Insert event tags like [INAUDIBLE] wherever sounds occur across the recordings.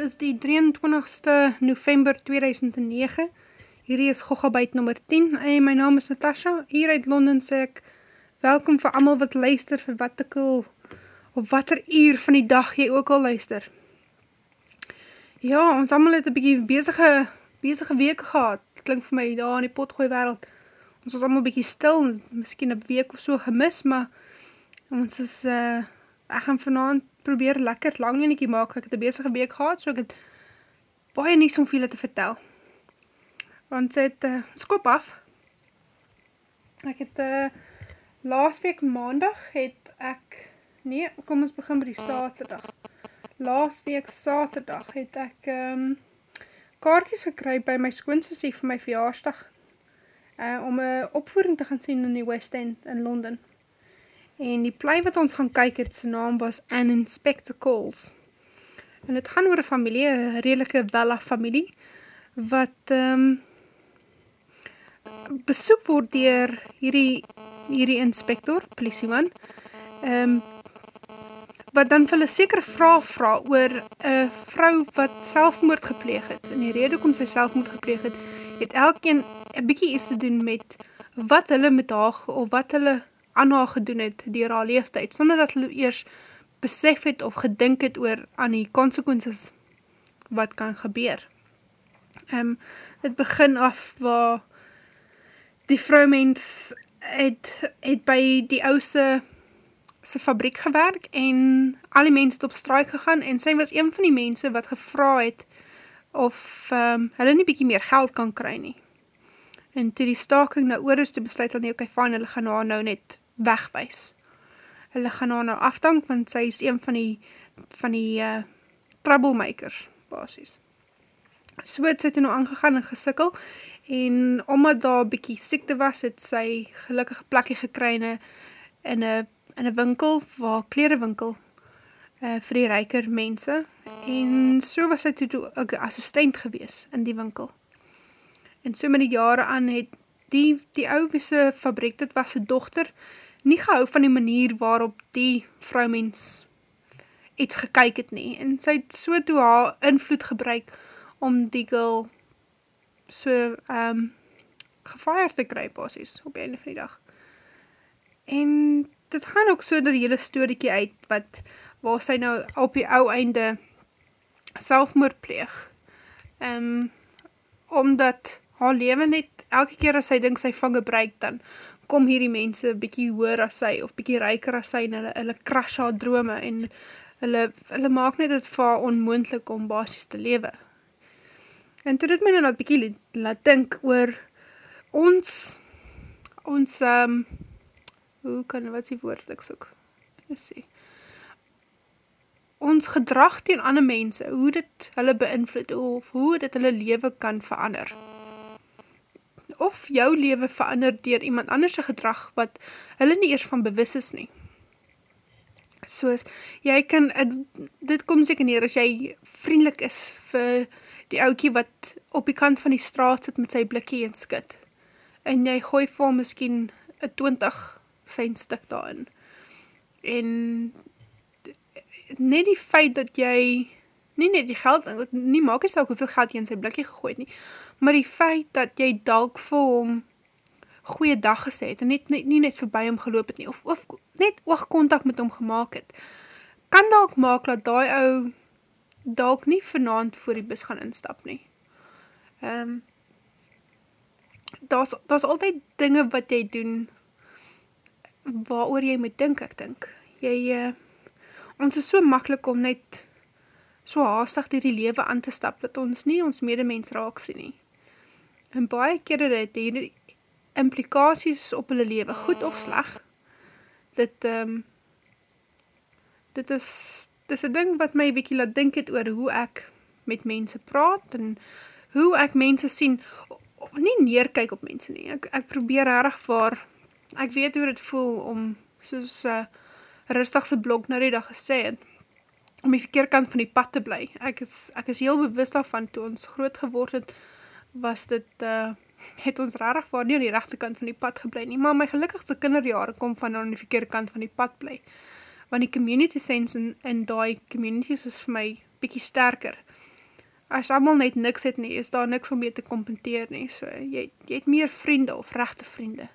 is die 23ste November 2009. Hierdie is Gogabyte nummer 10 en my naam is Natasha. Hier uit Londen sê ek welkom vir amal wat luister vir wat ek al of wat er uur van die dag jy ook al luister. Ja, ons amal het een bykie bezige, bezige week gehad. Klink vir my daar in die potgooi wereld. Ons was amal bykie stil, miskien een week of so gemis, maar ons is, uh, ek gaan vanavond probeer lekker lang eniekie maak, ek het een bezige week gehad, so ek het baie nies om vir te vertel. Want sy het, uh, skop af, ek het, uh, laas week maandag het ek, nee, kom ons begin by die saterdag, laas week saterdag het ek, um, kaartjes gekry by my skoonsisie vir my verjaarsdag, uh, om een opvoering te gaan sien in die West End in Londen. En die plei wat ons gaan kyk het, sy naam was An Inspector Calls. En het gaan oor een familie, een redelike Wella familie, wat um, besoek word dier hierdie, hierdie inspector, politieman, um, wat dan vir hulle sekere vraag vraag oor een vrou wat selfmoord gepleeg het. En die rede kom sy selfmoord gepleeg het, het elkeen een bykie iets te doen met wat hulle met haar, of wat hulle aan haar gedoen het dier haar leeftijd, sonder dat hulle eers besef het of gedink het oor aan die consequences wat kan gebeur. Um, het begin af waar die vrouwmens het, het by die ouse sy fabriek gewerk en al die mens het op straik gegaan en sy was een van die mense wat gevra het of um, hulle nie bykie meer geld kan kry nie. En toe die staking nou oor is, toe besluit hulle nie, ok, fine, hulle gaan haar nou net wegwijs. Hulle gaan haar nou afdank, want sy is een van die, van die uh, troublemakers, basis. So het sy toe nou aangegaan en gesikkel, en omdat daar bykie siekte was, het sy gelukkige plakkie gekry in een, in een winkel, waar klerenwinkel, uh, vir die rijker mense, en so was sy toe toe assistent gewees in die winkel. En so met die jare aan het die, die ouwese fabriek, dit was sy dochter, nie gehou van die manier waarop die vrouwmens iets gekyk het nie, en sy het so toe haar invloed gebruik om die girl so um, gefire te kry pasies op die einde van die dag. En dit gaan ook so door die hele storiekie uit, wat, waar sy nou op die ou einde selfmoord pleeg. Um, omdat haar leven net, elke keer as sy dink sy van gebruik, dan kom hierdie mense bykie hoor as sy, of bykie reiker as sy, en hulle, hulle crash haar drome, en hulle, hulle maak net het vir onmoendlik om basis te lewe. En toe dit my nou dat bykie laat dink oor ons, ons, um, hoe kan, wat is die woord ek soek? Sê, ons gedrag teen ander mense, hoe dit hulle beïnvloed, of hoe dit hulle lewe kan verander of jou lewe verander dier iemand anders gedrag wat hulle nie eers van bewus is nie. Soos, jy kan, dit kom seker neer as jy vriendelik is vir die oukie wat op die kant van die straat sit met sy blikkie en skit. En jy gooi vir miskien een 20 sein stuk daarin. En net die feit dat jy nie net die geld, nie maak jy sal hoeveel geld jy in sy blikkie gegooid nie, maar die feit dat jy dalk vir hom goeie dag gesê het, en net, net, nie net voorbij hom geloop het nie, of, of net oogkontak met hom gemaakt het, kan dalk maak dat die ou dalk nie vanavond voor die bus gaan instap nie. Um, ehm, daar is altyd dinge wat jy doen, waar jy moet dink, ek dink. Jy, uh, ons is so makkelijk om net so haastig die die lewe aan te stap, dat ons nie ons medemens raak sien nie. En baie keer het die implikaties op hulle lewe, goed of sleg, dit, um, dit is, dit is een ding wat my wiekie laat dink het oor hoe ek met mense praat, en hoe ek mense sien, nie neerkyk op mense nie, ek, ek probeer erg waar, ek weet hoe het voel om, soos uh, rustigse blok na die dag gesê het, om die verkeerkant van die pad te bly. Ek is, ek is heel bewust daarvan, toe ons groot geword het, was dit, uh, het ons rarig waar nie aan die rechterkant van die pad geblei nie, maar my gelukkigste kinderjare kom van aan die verkeerkant van die pad bly. Want die community sense in, in die communities is vir my bykie sterker. as allemaal net niks het nie, is daar niks om mee te kompenteer nie, so jy, jy het meer vriende of rechte vriende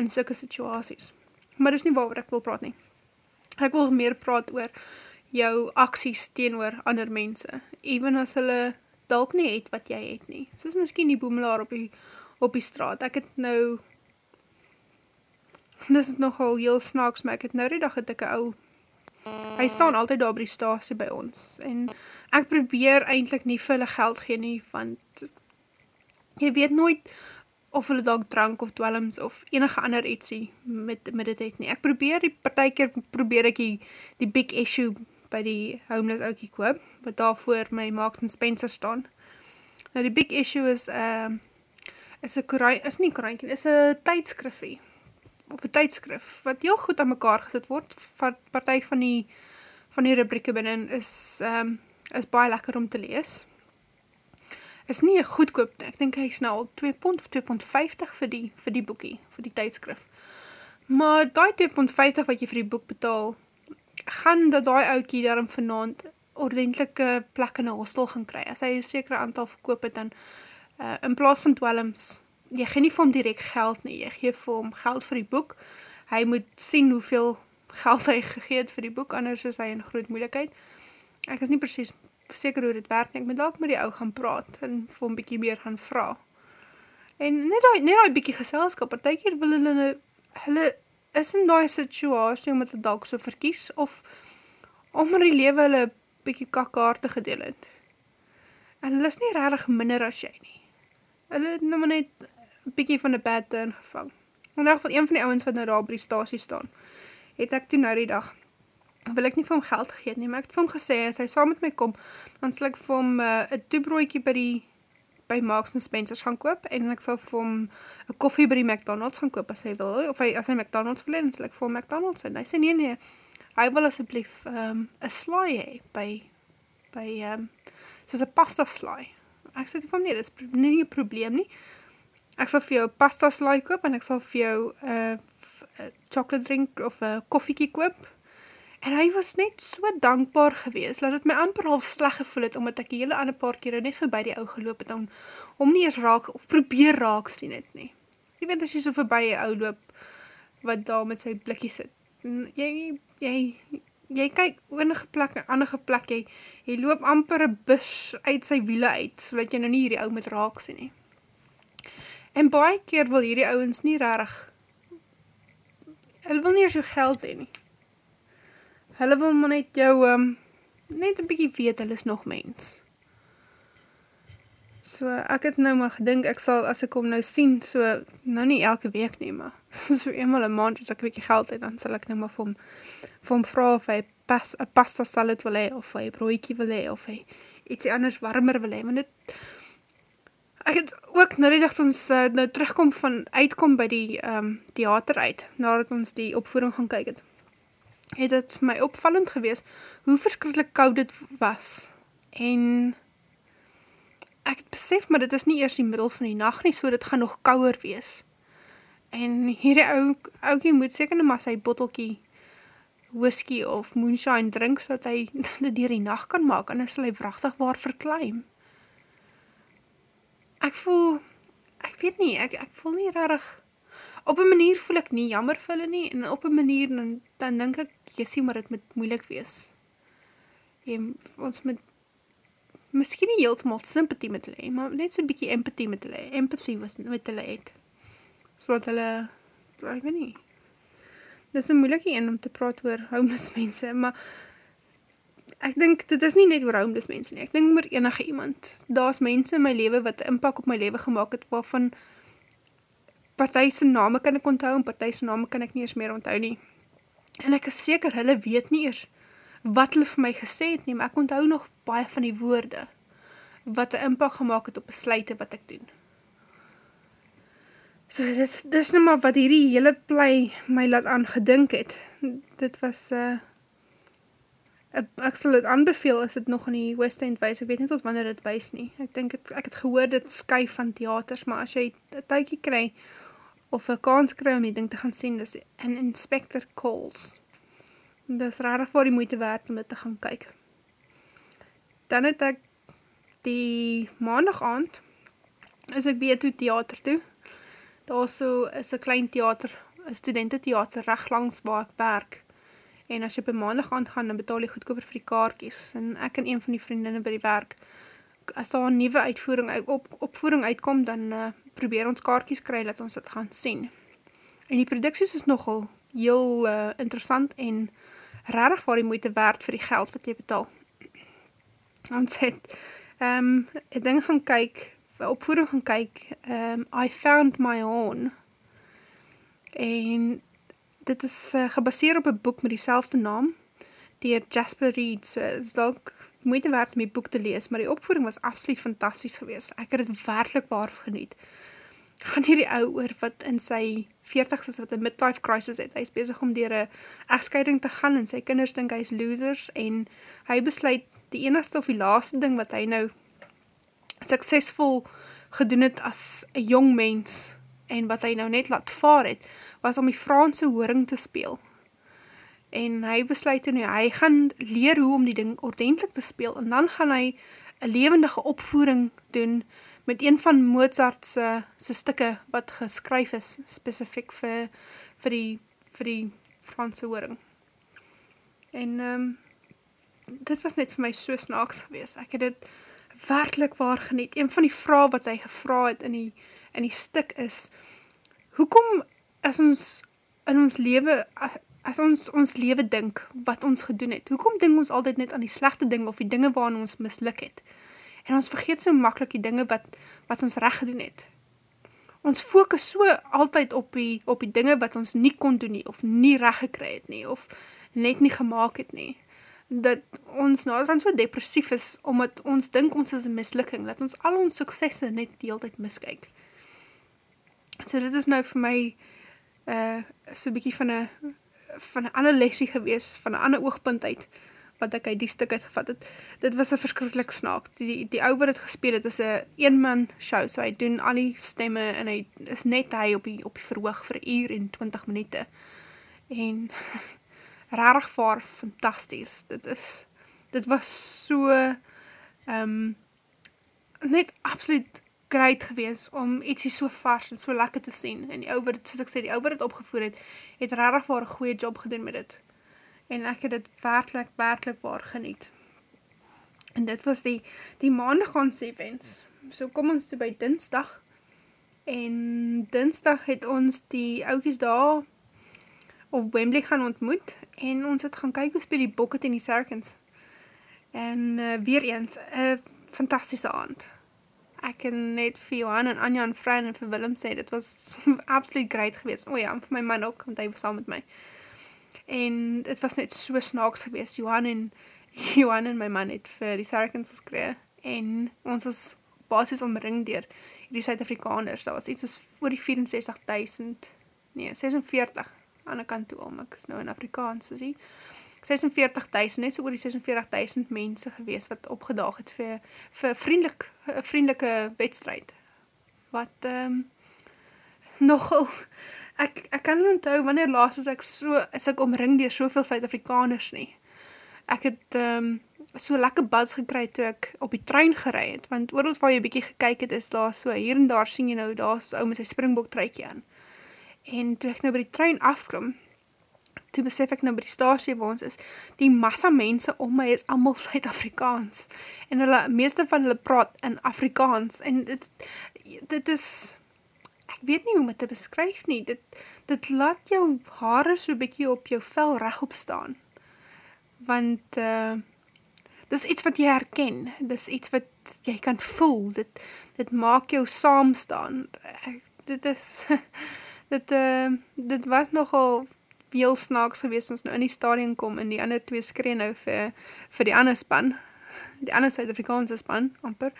in sulke situasies. Maar dis nie waar ek wil praat nie. Ek wil meer praat oor jou acties teenoor ander mense, even as hulle dalk nie het wat jy het nie. Soos miskien die boemelaar op die, op die straat. Ek het nou, dis het nogal heel snaaks, maar ek het nou die dag ek een ou hy staan altyd daar by die stasie by ons, en ek probeer eindelijk nie vir hulle geld gee nie, want jy weet nooit of hulle dalk drank of dwellings of enige ander ietsie met, met dit het nie. Ek probeer die partijkeer, probeer ek die, die big issue by die homeless oukie koop, wat daar voor my Marks and Spencer staan. Nou die big issue is, uh, is, a is nie korantje, is een tydskrifie, op een tydskrif, wat heel goed aan mekaar gesit word, wat partij van die, van die rubrieke binnen is, um, is baie lekker om te lees. Is nie een goedkoop, ek denk hy is nou al 2 pond of 2 pond 50 vir die, vir die boekie, vir die tydskrif. Maar die 2 pond 50 wat jy vir die boek betaal, gaan dat die oukie daarom vanavond ordentelike plek in een hostel gaan kry. As hy een sekere aantal verkoop het, dan uh, in plaas van dwellings, jy gee nie vir hom direct geld nie, jy gee vir hom geld vir die boek, hy moet sien hoeveel [LAUGHS] geld hy gegeet vir die boek, anders is hy in groot moeilikheid. Ek is nie precies seker hoe dit werk nie, ek moet dalk met die ou gaan praat, en vir hom bykie meer gaan vraag. En net die, net die bykie geselskap, partijkeer wil hulle, nou, hulle is in die situasie om het dalk so verkies, of om in die lewe hulle bykie kakkaarte gedeel het. En hulle is nie rarig minder as jy nie. Hulle het nou net bykie van die bad turn gevang. In dag van een van die ouwens wat nou daar op die stasie staan, het ek toen nou die dag, wil ek nie vir hom geld gegeet nie, maar ek het vir hom gesê, as hy saam met my kom, dan sal ek vir hom uh, een toebroekie by die by Marks and Spencers gaan koop, en ek sal vir hom een koffie by die McDonald's gaan koop, as hy wil, of hy, as hy McDonald's wil, dan sal ek vir hom McDonald's en hy sê nie, nee, hy wil asjeblief um, een slaai hee, by, by um, soos een pasta slaai. Ek sê vir hom, nee, dit is nie een probleem nie, ek sal vir jou pasta slaai koop en ek sal vir jou uh, chocolate drink of uh, koffiekie koop. En hy was net so dankbaar gewees, dat het my amper al sleg gevoel het, omdat ek die hele ander paar keer net voorbij die ou geloop het, om, om nie eens raak, of probeer raak sien het nie. Jy weet as jy so voorbij die ou loop, wat daar met sy blikkie sit, jy, jy, jy kyk enige plek, enige plek, jy, jy loop amper een bus uit sy wiele uit, so dat jy nou nie hierdie ou met raak sien nie. En baie keer wil hierdie ouwens nie rarig, hulle wil nie eers jou geld heen nie. Hulle wil maar net jou, um, net een bykie weet, hulle is nog mens. So, ek het nou maar gedink, ek sal, as ek hom nou sien, so, nou nie elke week nie, maar, [LAUGHS] so eenmaal een maand, as ek een bykie geld het, dan sal ek nou maar vir hom, vir hom vraag, of hy pas, pasta salad wil hee, of hy broekie wil hee, of hy iets anders warmer wil hee, want dit, Ek het ook nou die dag ons uh, nou terugkom van uitkom by die um, theater uit, nadat ons die opvoering gaan kyk het, het het vir my opvallend gewees hoe verskrikkelijk koud dit was. En ek het besef, maar dit is nie eers die middel van die nacht nie, so dit gaan nog kouwer wees. En hierdie ou, oukie moet seker nou maar sy bottelkie whisky of moonshine drink, so dat hy [LAUGHS] dit dier die nacht kan maak, en dan sal hy vrachtig waar verkleim ek voel, ek weet nie, ek, ek voel nie rarig, op een manier voel ek nie jammer vir hulle nie, en op een manier, dan, dan denk ek, sê maar het moet moeilik wees. Jy, ons moet, miskien nie heeltemaal sympathie met hulle, maar net so'n bykie empathie met hulle, empathy met hulle het. So wat hulle, ek weet nie, dit is een moeilike een om te praat oor homeless [LAUGHS] mense, maar ek dink, dit is nie net oor homeless mense nie, ek dink oor enige iemand, daar is mense in my leven wat inpak op my leven gemaakt het, waarvan partijse name kan ek onthou, en partijse name kan ek nie eens meer onthou nie, en ek is seker, hulle weet nie eers, wat hulle vir my gesê het nie, maar ek onthou nog baie van die woorde, wat die inpak gemaakt het op besluite wat ek doen. So, dit is, dit is nou maar wat hierdie hele plei my laat aan gedink het. Dit was, uh, ek sal het aanbeveel as het nog in die West End wees, ek weet nie tot wanneer het wees nie, ek het, ek het gehoor dit skuif van theaters, maar as jy een tykie kry, of een kans kry om die ding te gaan sien, dis in Inspector Calls, dis rarig waar die moeite waard om dit te gaan kyk. Dan het ek die maandag aand is ek weer toe theater toe. Daar so is 'n klein theater, 'n studentetheater reg langs waar ek werk. En as jy op 'n maandag aand gaan, dan betaal jy goedkoper vir die kaartjies. En ek en een van die vriendinne by die werk, as daar 'n nuwe uitvoering op opvoering uitkom, dan uh, probeer ons kaartjies kry dat ons dit gaan sien. En die produksies is nogal heel uh, interessant en regtig vir die moeite werd vir die geld wat jy betaal. [CLEARS THROAT] Ons het ehm um, 'n ding gaan kyk, opvoering gaan kyk, ehm um, I found my own. En dit is uh, gebaseer op 'n boek met dieselfde naam deur Jasper Reed. So is dalk moeite werd om die boek te lees, maar die opvoering was absoluut fantasties geweest. Ek het dit werklik waar geniet gaan hierdie ou oor wat in sy 40s is wat 'n midlife crisis het. Hy's besig om deur 'n egskeiding te gaan en sy kinders dink hy's losers en hy besluit die enigste of die laaste ding wat hy nou suksesvol gedoen het as 'n jong mens en wat hy nou net laat vaar het, was om die Franse horing te speel. En hy besluit nou hy gaan leer hoe om die ding ordentlik te speel en dan gaan hy 'n lewendige opvoering doen met een van Mozart se se stukke wat geskryf is spesifiek vir vir die vir die Franse horing. En ehm um, dit was net vir my so snaaks geweest. Ek het dit werklik waar geniet. Een van die vrae wat hy gevra het in die in die stuk is: Hoekom as ons in ons lewe as ons ons lewe dink wat ons gedoen het? Hoekom dink ons altyd net aan die slegte dinge of die dinge waarna ons misluk het? En ons vergeet so makkelijk die dinge wat, wat ons recht gedoen het. Ons focus so altyd op die, op die dinge wat ons nie kon doen nie, of nie recht gekry het nie, of net nie gemaakt het nie. Dat ons naderhand so depressief is, omdat ons dink ons is een mislukking, dat ons al ons suksesse net tijd miskyk. So dit is nou vir my uh, so bykie van een van een ander lesie gewees, van een ander oogpunt uit, wat ek uit die stuk uitgevat het, dit was een verskrikkelijk snaak. Die, die ou wat het gespeel het, is een eenman show, so hy doen al die stemme, en hy is net hy op die, op die verhoog vir uur en 20 minuute. En, [LAUGHS] rarig vaar, fantasties. Dit is, dit was so, um, net absoluut great gewees, om ietsie so vars en so lekker te sien. En die ou wat, soos ek sê, die ou wat het opgevoer het, het rarig vaar een goeie job gedoen met dit en ek het dit werklik, werklik waar geniet. En dit was die, die maandagans events. So kom ons toe by dinsdag, en dinsdag het ons die oukies daar op Wembley gaan ontmoet, en ons het gaan kyk hoe speel die Bokket en die Sarkins. En uh, weer eens, een fantastische aand. Ek het net vir Johan en Anja en Frein en vir Willem sê, dit was [LAUGHS] absoluut great geweest. O ja, en vir my man ook, want hy was saam met my. En het was net so snaaks geweest, Johan en, [LAUGHS] Johan en my man het vir die Saracens geskree, en ons was basis omring dier die Suid-Afrikaners, dat was iets soos voor die 64.000, nee, 46, aan die kant toe om, ek is nou in Afrikaans, sê, 46.000, net so oor die 46.000 mense gewees, wat opgedaag het vir, vir vriendelik, vriendelike wedstrijd, wat um, nogal, ek, ek kan nie onthou wanneer laas is ek so, is ek omring dier soveel Suid-Afrikaners nie. Ek het um, so lekker buds gekry toe ek op die trein gerei het, want oorals waar jy bykie gekyk het, is daar so, hier en daar sien jy nou, daar is ou met sy springbok truikie aan. En toe ek nou by die trein afklim, toe besef ek nou by die stasie waar ons is, die massa mense om my is allemaal Suid-Afrikaans. En hulle, meeste van hulle praat in Afrikaans, en dit, dit is, ek weet nie hoe my te beskryf nie, dit, dit laat jou haare so bykie op jou vel recht staan, want uh, dit is iets wat jy herken, dit is iets wat jy kan voel, dit, dit maak jou saam staan, dit is, [LAUGHS] dit, uh, dit was nogal heel snaaks gewees, ons nou in die stadion kom, en die ander twee skree nou vir, vir die ander span, [LAUGHS] die ander Suid-Afrikaanse span, amper,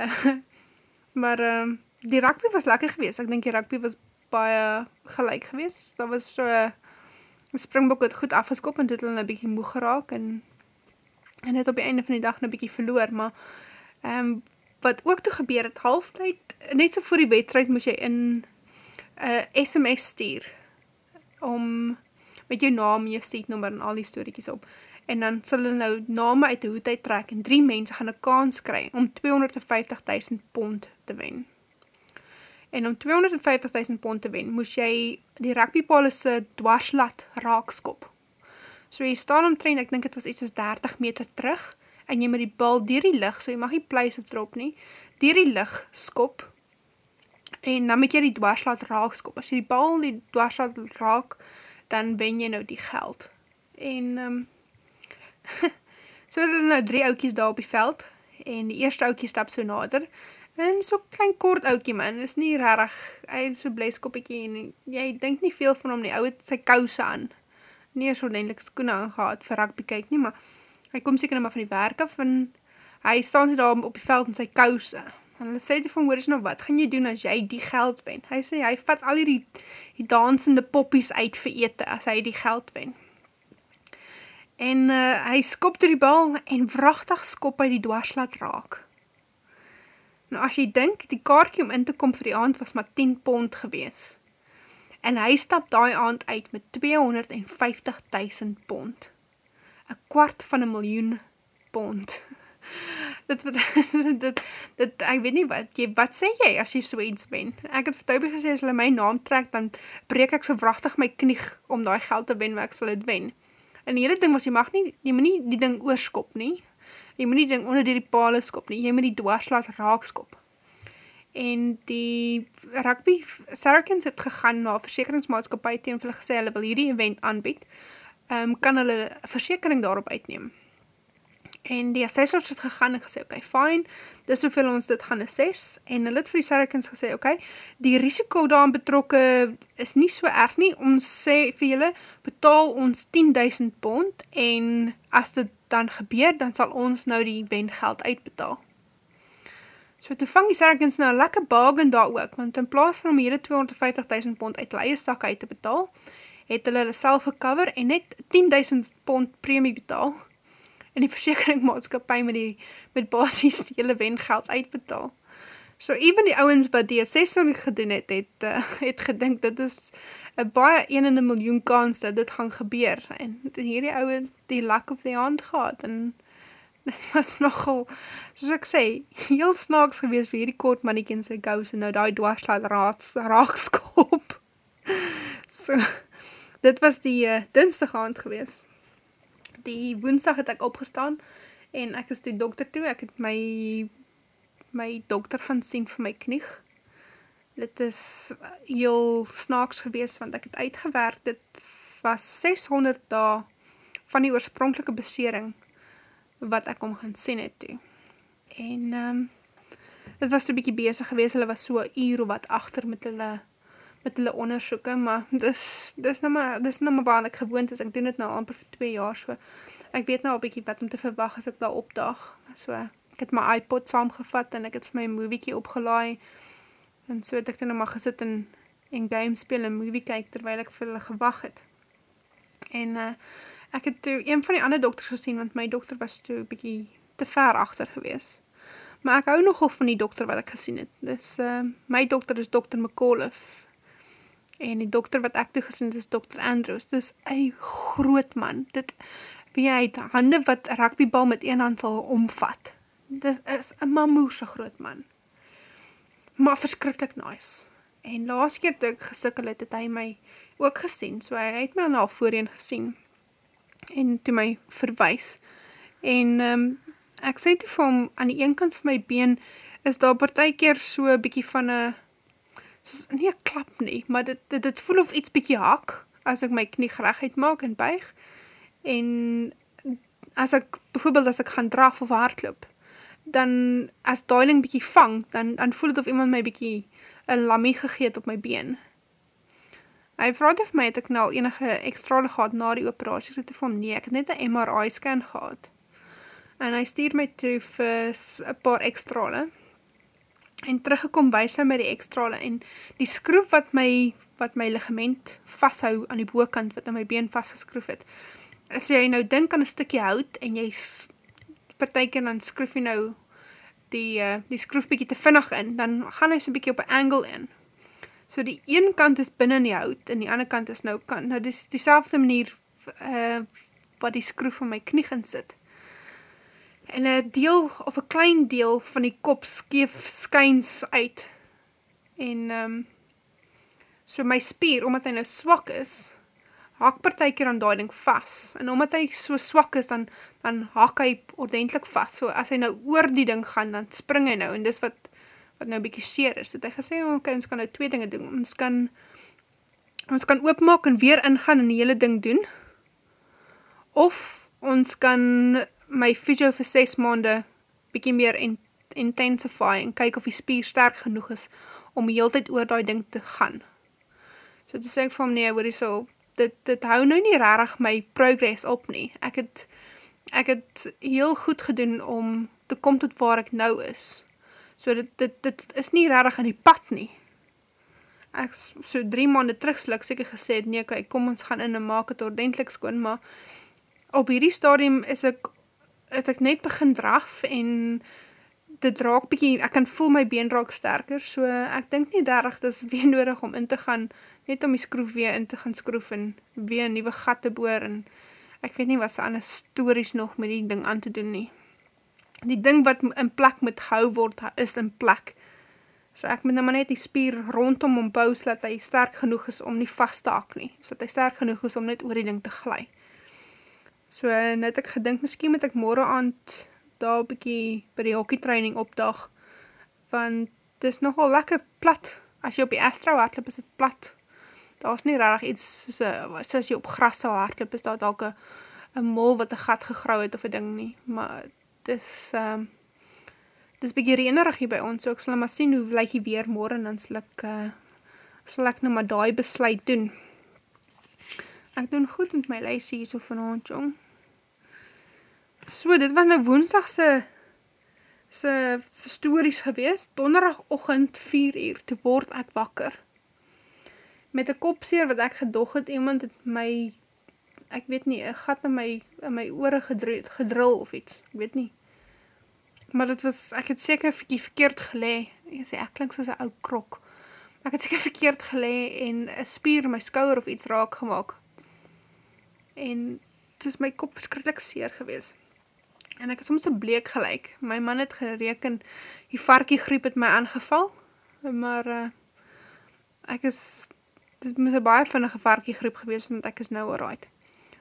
uh, [LAUGHS] maar, uh, die rugby was lekker geweest, ek denk die rugby was baie gelijk geweest, dat was so, een springbok het goed afgeskop, en dit het hulle een bykie moe geraak, en, en het op die einde van die dag een bykie verloor, maar, um, wat ook toe gebeur het, halftijd, net so voor die wedstrijd, moes jy in uh, SMS stuur, om, met jou naam, jou steeknummer, en al die storiekies op, en dan sal hulle nou name uit die hoed uittrek en drie mense gaan 'n kans kry om 250.000 pond te wen. En om 250.000 pond te wen, moes jy die rugbypaal se dwarslat raakskop. So jy staan omtrent, ek dink dit was iets soos 30 meter terug en jy met die bal deur die lug, so jy mag nie pleis op drop nie, deur die lug skop. En dan moet jy die dwarslat raakskop. As jy die bal die dwarslat raak, dan wen jy nou die geld. En ehm um, [LAUGHS] so hulle nou drie oudjies daar op die veld en die eerste oudjie stap so nader. En so klein kort oudjie man, is nie regtig hy het so bleskoppetjie en jy dink nie veel van hom nie. Ou het sy kouse aan. Nie so ordentlik skoene aangetree vir rugby kyk nie, maar hy kom seker net maar van die werk af en hy staan net daar op die veld met sy kouse. En hulle sê dit van hoor is nou wat gaan jy doen as jy die geld wen? Hy sê hy vat al hierdie die dansende poppies uit vir ete as hy die geld wen. En uh, hy skop toe die bal en wragtig skop hy die dwarslat raak. Nou as jy dink die kaartjie om in te kom vir die aand was maar 10 pond gewees. En hy stap daai aand uit met 250 000 pond. 'n kwart van 'n miljoen pond. [LAUGHS] dit wat [LAUGHS] dit dit ek weet nie wat jy wat sê jy as jy so iets wen. Ek het vir Toby gesê as hulle my naam trek dan breek ek so wragtig my knie om daai geld te wen wat ek sal dit wen. En die hele ding was jy mag nie jy moenie die ding oorskop nie. Jy moenie ding onder die palle skop nie. Jy moet die dwarslaat raak skop. En die rugby Saracens het gegaan na 'n versekeringsmaatskappy teen hulle gesê hulle wil hierdie event aanbied. Ehm um, kan hulle versekerings daarop uitneem. En die assessors het gegaan en gesê, oké, okay, fine, dis hoeveel ons dit gaan assess, en hulle het vir die Saracens gesê, oké, okay, die risiko daarin betrokke is nie so erg nie, ons sê vir julle, betaal ons 10.000 pond, en as dit dan gebeur, dan sal ons nou die wengeld uitbetaal. So toe vang die Saracens nou lekker bargain daar ook, want in plaas van om hier 250.000 pond uit leie sak uit te betaal, het hulle hulle self gecover en net 10.000 pond premie betaal, en die versekeringmaatskapie met die met basies die hele wengeld uitbetaal. So even die ouens wat die assessor gedoen het, het uh, het gedink dit is 'n baie 1 in 'n miljoen kans dat dit gaan gebeur en hierdie oue die luck of the hand gehad en dit was [LAUGHS] nogal soos ek sê, heel snaaks gewees vir hierdie kort mannetjie se gous en nou daai dwarslaat raads raakskop. [LAUGHS] So dit was die uh, Dinsdag aand geweest die woensdag het ek opgestaan en ek is die dokter toe, ek het my my dokter gaan sien vir my knieg. Dit is heel snaaks gewees want ek het uitgewerk, dit was 600 dae van die oorspronklike besering wat ek om gaan sien het toe. En um, dit was so bykie bezig gewees, hulle was so uur of wat achter met hulle met hulle ondersoeke, maar dis dis nou maar dis nou maar waar ek gewoond is. Ek doen dit nou amper vir 2 jaar so. Ek weet nou al bietjie wat om te verwag as ek daar opdag. So ek het my iPod saamgevat en ek het vir my 'n movietjie opgelaai. En so het ek dan nou maar gesit en en game speel en movie kyk terwyl ek vir hulle gewag het. En uh ek het toe een van die ander dokters gesien want my dokter was toe bietjie te ver agter gewees. Maar ek hou nogal van die dokter wat ek gesien het. Dis uh my dokter is dokter McAuliffe En die dokter wat ek toe gesien het is dokter Andrews. Dis 'n groot man. Dit wie hy het hande wat rugbybal met een hand sal omvat. Dis is 'n mamoese groot man. Maar verskriklik nice. En laas keer toe ek gesukkel het, het hy my ook gesien. So hy het my al voorheen gesien en toe my verwys. En ehm um, ek sê toe vir hom aan die een kant van my been is daar partykeer so 'n bietjie van 'n nie 'n klap nie, maar dit dit dit voel of iets bietjie hak as ek my knie reguit maak en buig. En as ek byvoorbeeld as ek gaan draf of hardloop, dan as daai ding bietjie vang, dan dan voel dit of iemand my bietjie 'n lammie gegee het op my been. Hy vra of my het ek nou enige ekstrale gehad na die operasie, so te vir hom nee, ek het net 'n MRI scan gehad. En hy stuur my toe vir 'n paar ekstrale en teruggekom wys hy my die ekstrale en die skroef wat my wat my ligament vashou aan die bokant wat aan my been vasgeskroef het. As jy nou dink aan 'n stukkie hout en jy partykeer dan skroef jy nou die uh, die skroef bietjie te vinnig in, dan gaan hy so 'n bietjie op 'n angle in. So die een kant is binne in die hout en die ander kant is nou kan nou dis dieselfde manier uh wat die skroef van my knie gaan sit. En een deel, of een klein deel van die kop skeef skyns uit. En, um, so my spier, omdat hy nou swak is, hak partijker aan die ding vast. En omdat hy so swak is, dan, dan hak hy ordentlik vast. So as hy nou oor die ding gaan, dan spring hy nou. En dis wat, wat nou bykie seer is. Het hy gesê, ok, ons kan nou twee dinge doen. Ons kan, ons kan oopmaak en weer ingaan en die hele ding doen. Of ons kan my physio vir 6 maande bykie meer in, intensify en kyk of die spier sterk genoeg is om die hele tijd oor die ding te gaan. So toe sê ek vir hom, nee, hoor so, dit, dit hou nou nie rarig my progress op nie. Ek het, ek het heel goed gedoen om te kom tot waar ek nou is. So dit, dit, dit is nie rarig in die pad nie. Ek so drie maande terug slik seker gesê het, nee, kijk, kom ons gaan in en maak het ordentlik skoon, maar op hierdie stadium is ek, het ek net begin draf en dit raak bykie, ek kan voel my been raak sterker, so ek dink nie darig, dit is [LAUGHS] weer nodig om in te gaan, net om die skroef weer in te gaan skroef en weer een nieuwe gat te boor en ek weet nie wat so ander stories nog met die ding aan te doen nie. Die ding wat in plek moet gehou word, is in plek. So ek moet nou maar net die spier rondom om bou, so dat hy sterk genoeg is om nie vast te hak nie, so dat hy sterk genoeg is om net oor die ding te glij. So net ek gedink, miskien moet ek morgen aand daar bykie by die hockeytraining opdag, want het is nogal lekker plat, as jy op die Astro hardloop is het plat, daar is nie rarig iets, soos, a, soos jy op gras sal hardloop, is daar dalke een mol wat een gat gegrauw het of een ding nie, maar het is, um, het is bykie reenerig hier by ons, so ek sal maar sien hoe lyk jy weer morgen, dan sal ek, uh, sal ek nou maar die besluit doen. Ek doen goed met my lysie hier so vanavond, jong. So, dit was nou woensdagse se, se stories gewees, donderdagochtend 4 uur, toe word ek wakker. Met een kopseer wat ek gedog het, iemand het my, ek weet nie, een gat in my, in my oore gedril, gedril of iets, ek weet nie. Maar dit was, ek het seker verkeerd gelee, ek sê, ek klink soos een oud krok, ek het seker verkeerd gelee en een spier in my skouwer of iets raak gemaakt. En het is my kop verskrikkelijk seer gewees en ek het soms so bleek gelijk. My man het gereken, die varkie griep het my aangeval, maar uh, ek is, dit moes een baie vinnige varkie griep gewees, want ek is nou alright.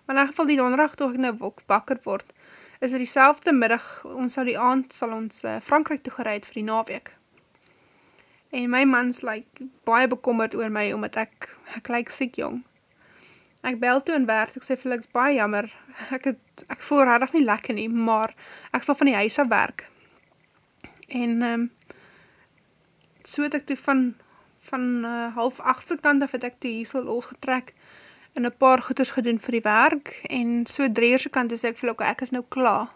Maar in die geval die donderdag, toe ek nou bakker word, is dit die middag, ons sal die aand, sal ons uh, Frankrijk toegereid vir die naweek. En my mans lyk like, baie bekommerd oor my, omdat ek, ek lyk siek jong. Ek bel toe in werk, ek sê vir ek baie jammer, ek, het, ek voel rarig nie lekker nie, maar ek sal van die huis af werk. En um, so het ek toe van, van uh, half achtse kant af het ek toe hier so losgetrek en een paar goeders gedoen vir die werk en so drieërse kant is ek vir ek is nou klaar.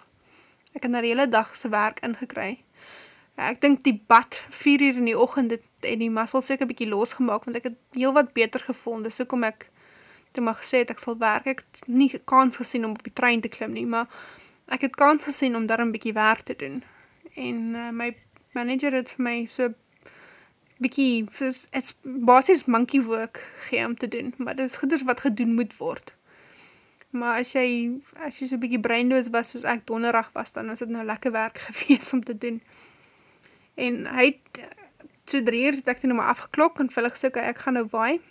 Ek het na die hele dag sy werk ingekry. Ek dink die bad 4 uur in die ochend het, en die muscle seker bykie losgemaak, want ek het heel wat beter gevoel, en dis ook om ek toe maar gesê het ek sal werk, ek het nie kans gesien om op die trein te klim nie, maar ek het kans gesien om daar een bykie werk te doen. En uh, my manager het vir my so het is basis monkey work gee om te doen, maar dit is goeders wat gedoen moet word. Maar as jy, as jy so bykie breinloos was, soos ek donderdag was, dan is het nou lekker werk [LAUGHS] gewees om te doen. En hy het, so drie uur het ek toe nou maar afgeklok, en vir ek sê, ek gaan nou waai,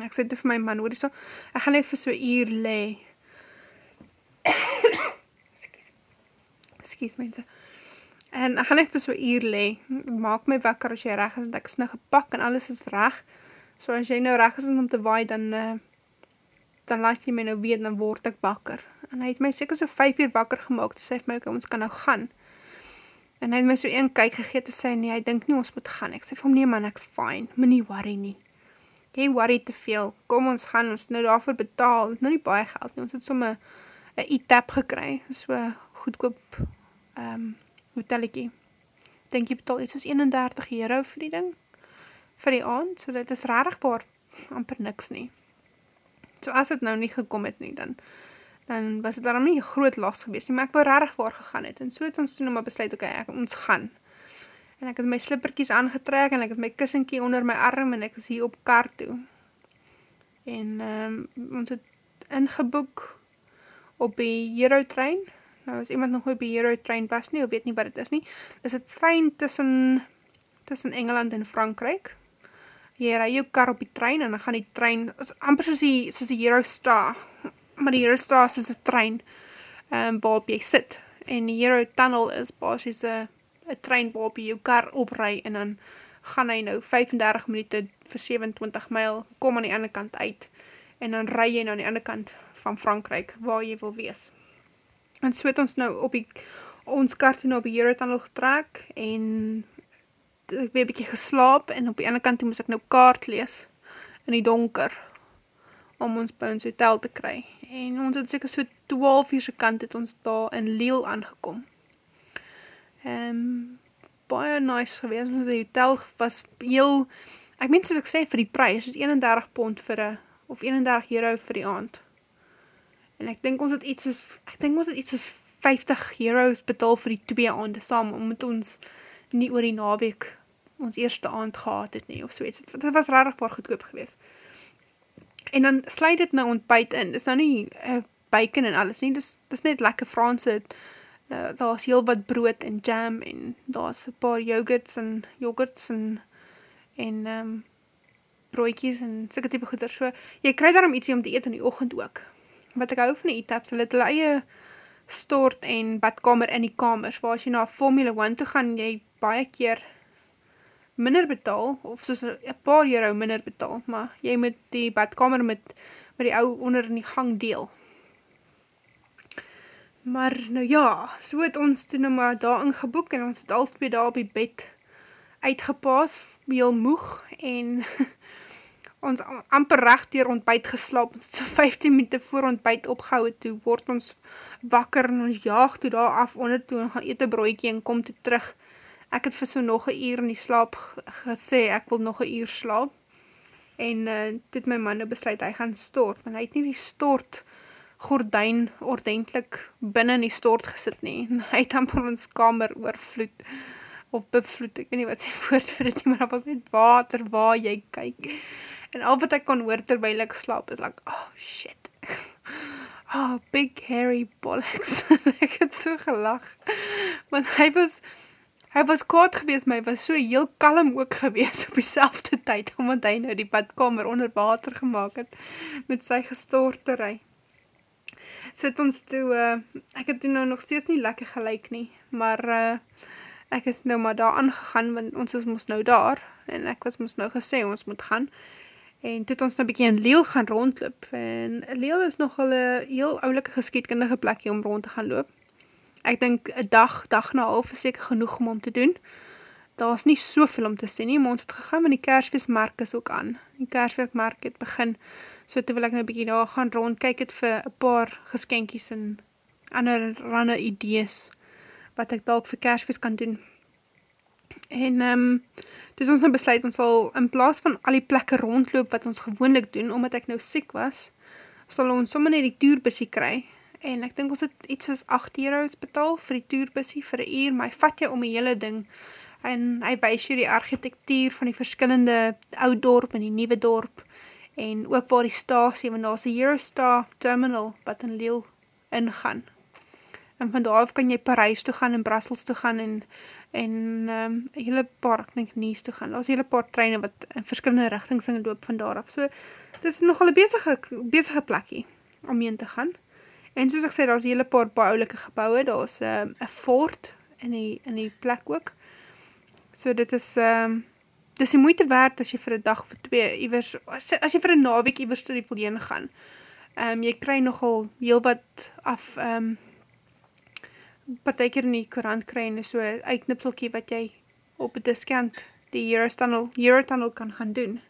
Ek sê dit vir my man, hoor so, ek gaan net vir so uur le. Excuse. Excuse mense. En ek gaan net vir so uur le. Maak my wakker as jy reg is, want ek is nou gepak en alles is reg. So as jy nou reg is om te waai, dan uh, dan laat jy my nou weet, dan word ek wakker. En hy het my seker so 5 uur wakker gemaakt, te sê vir my, ok, ons kan nou gaan. En hy het my so een kyk gegeet te sê, nee, hy dink nie ons moet gaan. Ek sê vir hom, nee man, ek's fine, my nie worry nie jy worry te veel, kom ons gaan, ons nou daarvoor betaal, nou nie baie geld nie, ons het somme een e-tap gekry, so goedkoop um, hotelliekie. Denk jy betaal iets soos 31 euro vir die ding, vir die aand, so dit is rarig waar, amper niks nie. So as het nou nie gekom het nie, dan, dan was het daarom nie groot las geweest nie, maar ek wou rarig waar gegaan het, en so het ons toen nou maar besluit, okay, ons gaan, en ek het my slipperkies aangetrek en ek het my kussinkie onder my arm en ek is hier op kar toe. En um, ons het ingeboek op die Euro trein. Nou as iemand nog op die Euro trein was nie, of weet nie wat het is nie, is het trein tussen, tussen Engeland en Frankrijk. Jy rij jou kar op die trein, en dan gaan die trein, is amper soos die, soos die Eurostar, maar die Eurostar is die trein, um, waarop jy sit. En die Eurotunnel is basis een trein waarop jy jou kar oprij, en dan gaan hy nou 35 minuut vir 27 myl, kom aan die ene kant uit, en dan rij jy nou aan die ene kant van Frankrijk, waar jy wil wees. En so het ons nou op die, ons kaart nou op die Eurotunnel getrek, en ek weer bykie geslaap, en op die ene kant moes ek nou kaart lees, in die donker, om ons by ons hotel te kry. En ons het seker so 12 uur se kant het ons daar in Lille aangekom. Ehm um, baie nice geweest. Ons die hotel was heel ek meen soos ek sê vir die prys, is 31 pond vir 'n of 31 euro vir die aand. En ek dink ons het iets soos ek dink ons het iets soos 50 euros betaal vir die twee aande saam omdat ons nie oor die naweek ons eerste aand gehad het nie of so iets. Dit was regtig baie goedkoop geweest. En dan sluit dit nou ontbyt in. Dis nou nie 'n uh, eh, bacon en alles nie. Dis dis net lekker Franse uh, daar's heel wat brood en jam en daar's 'n paar yoghurts en yoghurts en en ehm um, broodjies en sulke tipe goeder. So jy kry daarom ietsie om te eet in die oggend ook. Wat ek hou van die eat-ups, hulle het hulle eie stort en badkamer in die kamers. Waar as jy na Formula 1 toe gaan, jy baie keer minder betaal of soos 'n paar euro minder betaal, maar jy moet die badkamer met met die ou onder in die gang deel. Maar nou ja, so het ons toe nou maar daar ingeboek en ons het al twee daar op die bed uitgepaas, heel moeg en [LAUGHS] ons amper recht hier ontbijt geslaap, ons het so [LAUGHS] 15 minuten voor ontbijt opgehou, toe word ons wakker en ons jaag toe daar af onder toe en gaan eet een broekie en kom toe terug. Ek het vir so nog een uur in die slaap gesê, ek wil nog een uur slaap. En uh, toe het my man nou besluit, hy gaan stort, maar hy het nie die stort gordijn ordentlik binnen in die stort gesit nie, hy het amper ons kamer oorvloed, of bevloed, ek weet nie wat sy [LAUGHS] woord vir dit nie, maar dat was net water waar jy kyk, en al wat ek kon hoor terwijl ek slaap, is like, oh shit, [LAUGHS] oh big hairy bollocks, [LAUGHS] ek het so gelag, want hy was, hy was kwaad gewees, maar hy was so heel kalm ook gewees op die selfde tyd, omdat hy nou die badkamer onder water gemaakt het, met sy gestorterij, het ons toe, uh, ek het toe nou nog steeds nie lekker gelijk nie, maar uh, ek is nou maar daar aangegaan, want ons is moes nou daar, en ek was moes nou gesê, ons moet gaan, en toe het ons nou bykie in Leel gaan rondloop, en Leel is nogal een heel oulike geskietkundige plekje om rond te gaan loop, ek denk, een dag, dag na half is seker genoeg om om te doen, daar is nie soveel om te sê nie, maar ons het gegaan, want die kersfeestmark is ook aan, die kersfeestmark het begin, So toe wil ek nou bykie daar gaan rond, kyk het vir een paar geskenkies en ander ranne idees wat ek dalk vir kersfeest kan doen. En um, dus ons nou besluit, ons sal in plaas van al die plekke rondloop wat ons gewoonlik doen, omdat ek nou siek was, sal ons sommer net die tourbusie kry. En ek dink ons het iets as 8 euro's betaal vir die tourbusie vir een uur, maar hy vat jou om die hele ding en hy wees jou die architectuur van die verskillende oud dorp en die nieuwe dorp en ook waar die stasie, want daar is een Eurostar terminal wat in Lille ingaan. En van daar kan jy Parijs toe gaan en Brussels toe gaan en en um, hele paar, ek denk Nies toe gaan. Daar is hele paar treine wat in verskillende richtings in loop van daar af. So, dit is nogal een bezige, bezige plekkie om heen te gaan. En soos ek sê, daar is hele paar bouwelike gebouwe, daar is um, een fort in die, in die plek ook. So dit is, um, dis die moeite werd as jy vir een dag of twee iwers, as, as jy vir een naweek iwers tot die voljeen gaan. Um, jy kry nogal heel wat af um, partijker in die korant kry en so uitknipselkie wat jy op die discount die Eurotunnel, Eurotunnel kan gaan doen.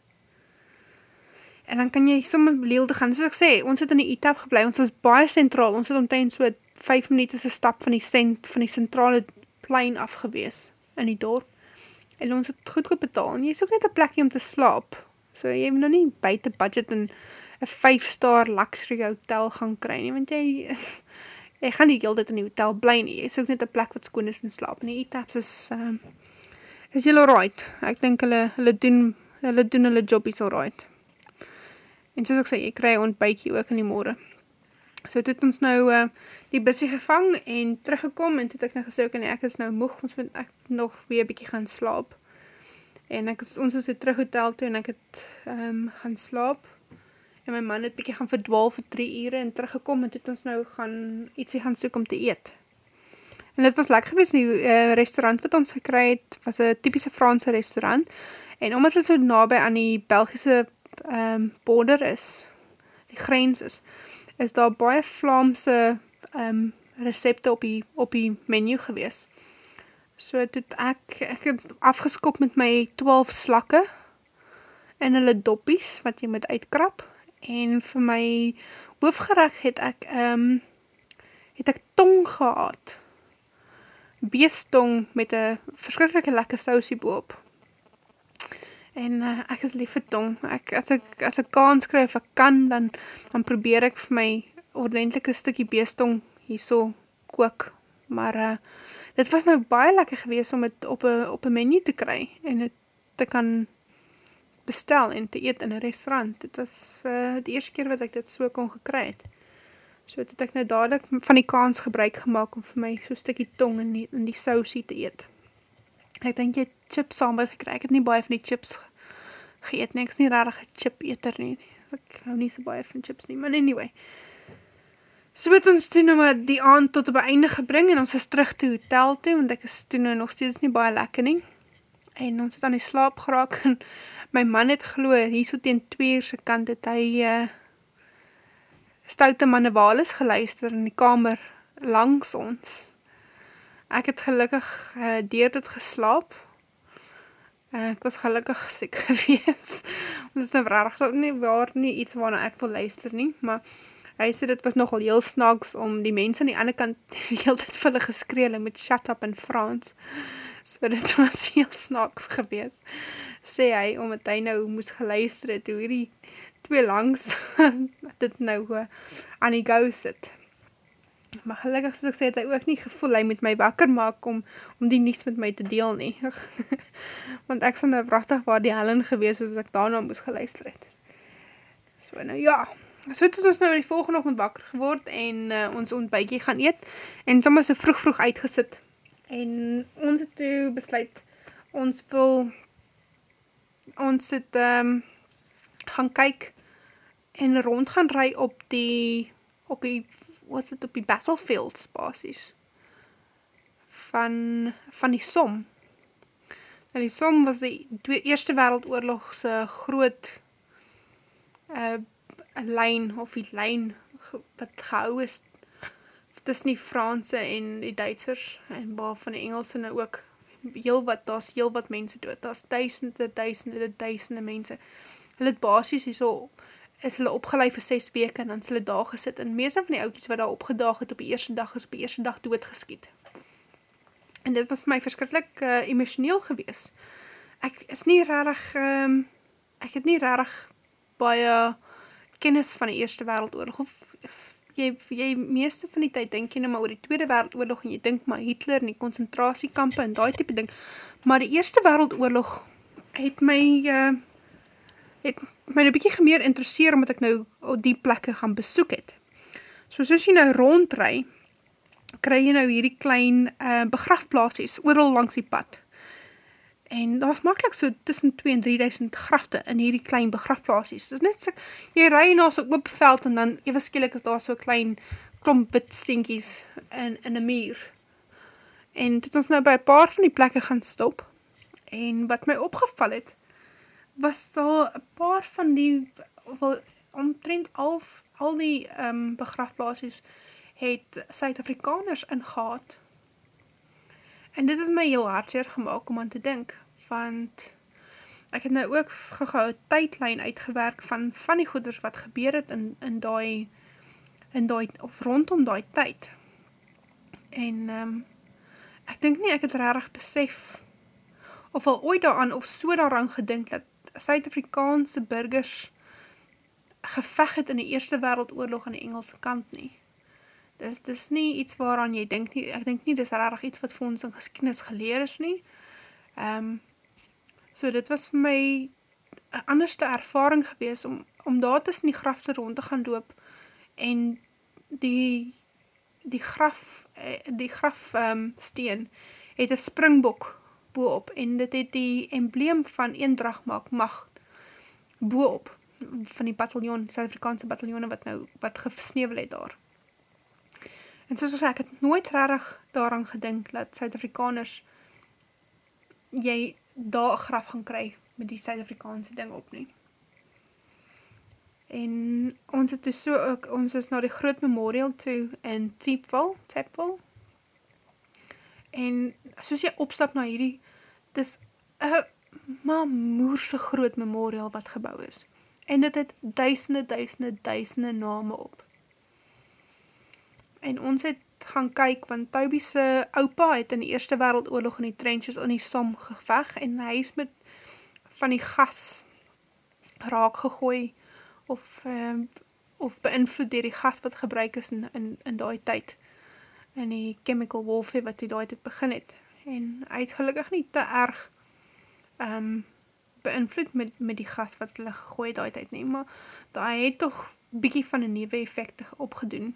En dan kan jy somme leelde gaan, soos ek sê, ons het in die ETAP geblei, ons is baie centraal, ons het omtrent so 5 minuut is een stap van die, cent, van die centrale plein afgewees in die dorp en ons het goed goed betaal, en jy is ook net een plekje om te slaap, so jy moet nou nie buiten budget en een 5 star luxury hotel gaan kry nie, want jy, [LAUGHS] jy gaan nie heel dit in die hotel bly nie, jy is ook net een plek wat skoon is en slaap, en die e-taps is, um, is heel alright, ek denk hulle, hulle doen, hulle doen hulle job is alright, en soos ek sê, jy kry ontbijkie ook in die morgen, So het het ons nou uh, die bussie gevang en teruggekom en toe het ek nou gesê, okay, nee, ek is nou moeg, ons moet ek nog weer bykie gaan slaap. En ek is, ons is so terug hotel toe en ek het um, gaan slaap. En my man het bykie gaan verdwaal vir drie ure en teruggekom en toe het ons nou gaan ietsie gaan soek om te eet. En dit was lekker gewees, die uh, restaurant wat ons gekry het, was een typische Franse restaurant. En omdat het so nabij aan die Belgische um, border is, die grens is, is daar baie Vlaamse um, recepte op die, op die menu gewees. So het ek, ek het afgeskop met my 12 slakke en hulle doppies wat jy moet uitkrap. En vir my hoofgerecht het ek um, het ek tong gehad. Beestong met een verskrikkelijke lekker sausie boop en uh, ek is lief vir tong. Ek, as, ek, as ek kans krijg, ek kan, dan, dan probeer ek vir my ordentelike stukkie beestong hier so kook. Maar uh, dit was nou baie lekker gewees om het op een op menu te kry en het te kan bestel en te eet in een restaurant. Dit was uh, die eerste keer wat ek dit so kon gekry het. So het ek nou dadelijk van die kans gebruik gemaakt om vir my so stukkie tong in die, in die sausie te eet. Ek denk jy chips wat gekry, ek het nie baie van die chips geëet nie, ek is nie rarig chip eter nie, ek hou nie so baie van chips nie, maar anyway. So het ons toen nou maar die aand tot op einde gebring en ons is terug te hotel toe, want ek is toen nou nog steeds nie baie lekker nie. En ons het aan die slaap geraak en [LAUGHS] my man het gelo, hier so teen tweerse kant het hy uh, stoute mannewalis geluister in die kamer langs ons ek het gelukkig uh, deur dit geslaap. Uh, ek was gelukkig siek [LAUGHS] gewees. Dit is nou rarig, nie waar nie iets waarna ek wil luister nie, maar hy sê dit was nogal heel snaaks om die mense aan die ander kant [LAUGHS] die hele tijd vir hulle geskree, hulle moet shut up in Frans. So dit [LAUGHS] was heel snaaks gewees. Sê hy, omdat hy nou moes geluister het, hoe hierdie twee langs dit nou uh, aan die gauw sit maar gelukkig soos ek sê, het hy ook nie gevoel, hy moet my wakker maak om, om die niets met my te deel nie. [LAUGHS] Want ek sal nou prachtig waar die Helen gewees as ek daarna moes geluister het. So nou ja, so het ons nou die volgende ochtend wakker geword en uh, ons ontbijkie gaan eet en sommer so vroeg vroeg uitgesit. En ons het toe besluit, ons wil, ons het um, gaan kyk en rond gaan ry op die, op die wat is het op die battlefields basis van, van die som. En nou, die som was die twee, Eerste Wereldoorlogse groot uh, lijn of die lijn wat gehou is tussen die Franse en die Duitsers en baar van die Engelse nou ook heel wat, daar is heel wat mense dood, daar is duisende, duisende, duisende mense. Hulle het basis hier so is hulle opgeleid vir 6 weke en dan is hulle daar gesit en meeste van die oukies wat daar opgedaag het op die eerste dag is op die eerste dag doodgeskiet. En dit was my verskrikkelijk uh, emotioneel gewees. Ek is nie rarig, um, ek het nie rarig baie kennis van die Eerste Wereldoorlog of, of jy, jy meeste van die tyd denk jy nou maar oor die Tweede Wereldoorlog en jy denk maar Hitler en die concentratiekampe en die type ding. Maar die Eerste Wereldoorlog het my uh, het my nou bykie gemeer interesseer, omdat ek nou die plekke gaan besoek het. So soos jy nou rondrui, kry jy nou hierdie klein uh, begrafplaasies, ooral langs die pad. En daar was makkelijk so tussen 2 en 3000 grafte in hierdie klein begrafplaasies. Dus net so, jy rui na so oopveld en dan, jy verskielik is daar so klein klomp wit stinkies in, in een muur. En het ons nou by paar van die plekke gaan stop. En wat my opgeval het, was daar een paar van die, wel, omtrent al, al die um, begrafplaasies het Suid-Afrikaners ingehaad. En dit het my heel hartseer gemaakt om aan te denk, want ek het nou ook gegauw een tydlijn uitgewerk van, van die goeders wat gebeur het in, in die, in die, of rondom die tyd. En um, ek dink nie, ek het rarig besef, of al ooit daaraan, of so daaraan gedink, dat Suid-Afrikaanse burgers geveg het in die Eerste Wereldoorlog aan die Engelse kant nie. Dis, dis nie iets waaraan jy denk nie, ek denk nie, dis rarig iets wat vir ons in geschiedenis geleer is nie. Um, so dit was vir my een anderste ervaring gewees om, om daar tussen die grafte rond te gaan loop en die die graf eh, die graf um, steen het 'n springbok bo-op en dit het die embleem van eendrag maak mag bo-op van die bataljon, Suid-Afrikaanse bataljone wat nou wat gesnevel het daar. En soos ek het nooit regtig daaraan gedink dat Suid-Afrikaners jy daar 'n graf gaan kry met die Suid-Afrikaanse ding op nie. En ons het dus so ook, ons is na die groot memorial toe in Tiepville, Tiepville. En soos jy opstap na hierdie, dis 'n mamoerse groot memorial wat gebou is. En dit het duisende, duisende, duisende name op. En ons het gaan kyk, want Toby se oupa het in die Eerste Wereldoorlog in die trenches in die som geveg, en hy is met van die gas raak gegooi, of, um, of beïnvloed dier die gas wat gebruik is in, in, in die tyd, in die chemical warfare wat die die tyd begin het. En hy het gelukkig nie te erg um, beïnvloed met, met die gas wat hulle gegooi die tyd nie, maar hy het toch bykie van die nieuwe effecte opgedoen,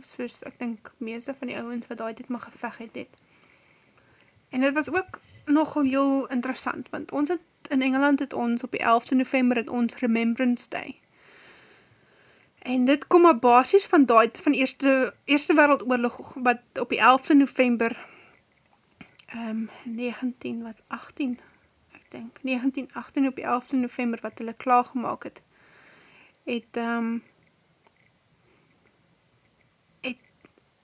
soos ek dink meeste van die ouwens wat die tyd maar geveg het het. En dit was ook nogal heel interessant, want ons het in Engeland het ons op die 11 november het ons Remembrance Day. En dit kom maar basis van die van eerste, eerste wereldoorlog wat op die 11 november um, 19, wat 18 dink, 1918 op die 11 november wat hulle klaargemaak het, het, um, het,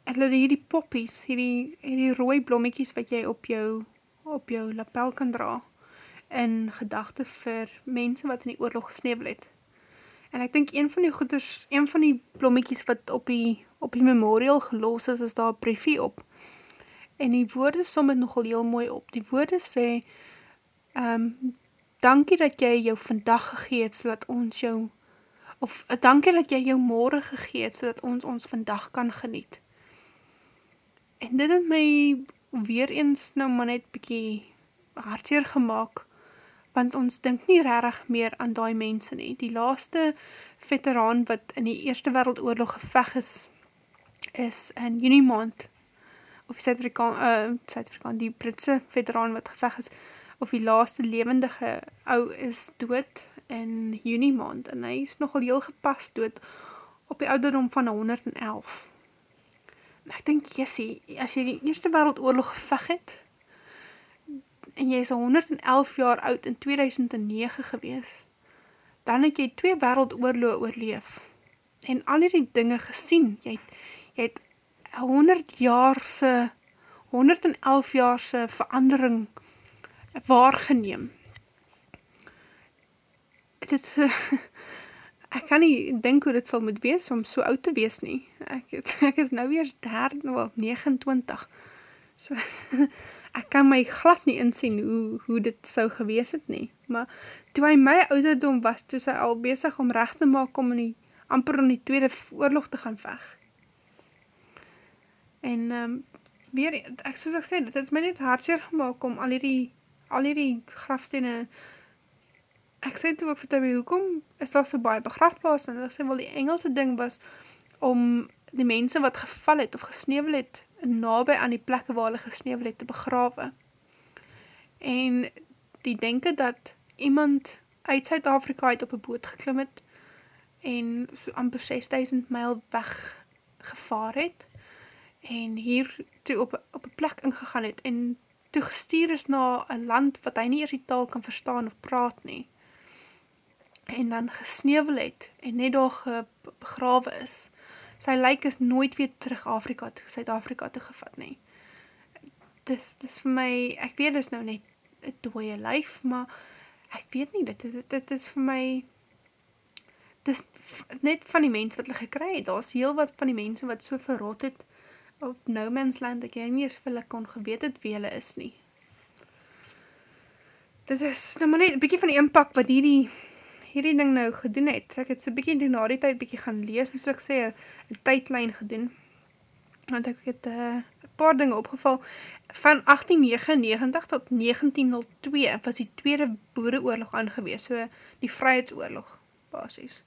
hulle hierdie poppies, hierdie, hierdie rooi blommetjies wat jy op jou, op jou lapel kan dra, in gedachte vir mense wat in die oorlog gesnevel het. En ek dink een van die goeders, een van die blommetjies wat op die, op die memorial geloos is, is daar briefie op. En die woorde som het nogal heel mooi op. Die woorde sê, um, dankie dat jy jou vandag gegeet, so dat ons jou, of dankie dat jy jou morgen gegeet, so dat ons ons vandag kan geniet. En dit het my weer eens nou maar net bykie hartseer gemaakt, want ons dink nie rarig meer aan die mense nie. Die laaste veteraan wat in die Eerste Wereldoorlog geveg is, is in juni maand, of Suid-Afrikaan, uh, Suid-Afrikaan, die Britse veteraan wat geveg is, of die laaste levendige ou is dood in juni maand en hy is nogal heel gepast dood op die ouderdom van 111. En ek denk, jessie, as jy die Eerste Wereldoorlog geveg het en jy is 111 jaar oud in 2009 gewees, dan het jy twee wereldoorlog oorleef en al die dinge gesien. Jy het, jy het 100 jaarse 111 jaarse verandering waargeneem. Dit, [LAUGHS] ek kan nie denk hoe dit sal moet wees om so oud te wees nie. Ek, het, [LAUGHS] ek is nou weer daar, wel 29. So, [LAUGHS] ek kan my glad nie insien hoe, hoe dit sou gewees het nie. Maar toe hy my ouderdom was, toe sy al bezig om recht te maak om in die, amper in die tweede oorlog te gaan veg. En um, weer, ek, soos ek sê, dit het my net hartseer gemaakt om al die al hierdie grafstene, ek sê toe ook vir Toby, hoekom is daar so baie begrafplaas, en ek sê wel die Engelse ding was, om die mense wat geval het, of gesnevel het, nabij aan die plekke waar hulle gesnevel het, te begrawe. En die denke dat iemand uit Zuid-Afrika het op een boot geklim het, en so amper 6000 myl weg gevaar het, en hier toe op, op een plek ingegaan het, en toe gestuur is na een land wat hy nie eers die taal kan verstaan of praat nie, en dan gesnevel het, en net daar begrawe is, sy lyk is nooit weer terug Afrika toe, Suid-Afrika toe gevat nie. Dis, dis vir my, ek weet dis nou net een dooie lyf, maar ek weet nie, dit, dit, dit is vir my, dis net van die mens wat hulle gekry het, daar is heel wat van die mense wat so verrot het, op No Man's Land, ek nie eens vir hulle kon geweet het wie hulle is nie. Dit is nou maar net een bykie van die inpak wat hierdie, hierdie ding nou gedoen het. Ek het so bykie na die tyd bykie gaan lees, en so ek sê, een tydlijn gedoen. Want ek het uh, een paar dinge opgeval. Van 1899 tot 1902 was die tweede boereoorlog aangewees, so die vryheidsoorlog, basis.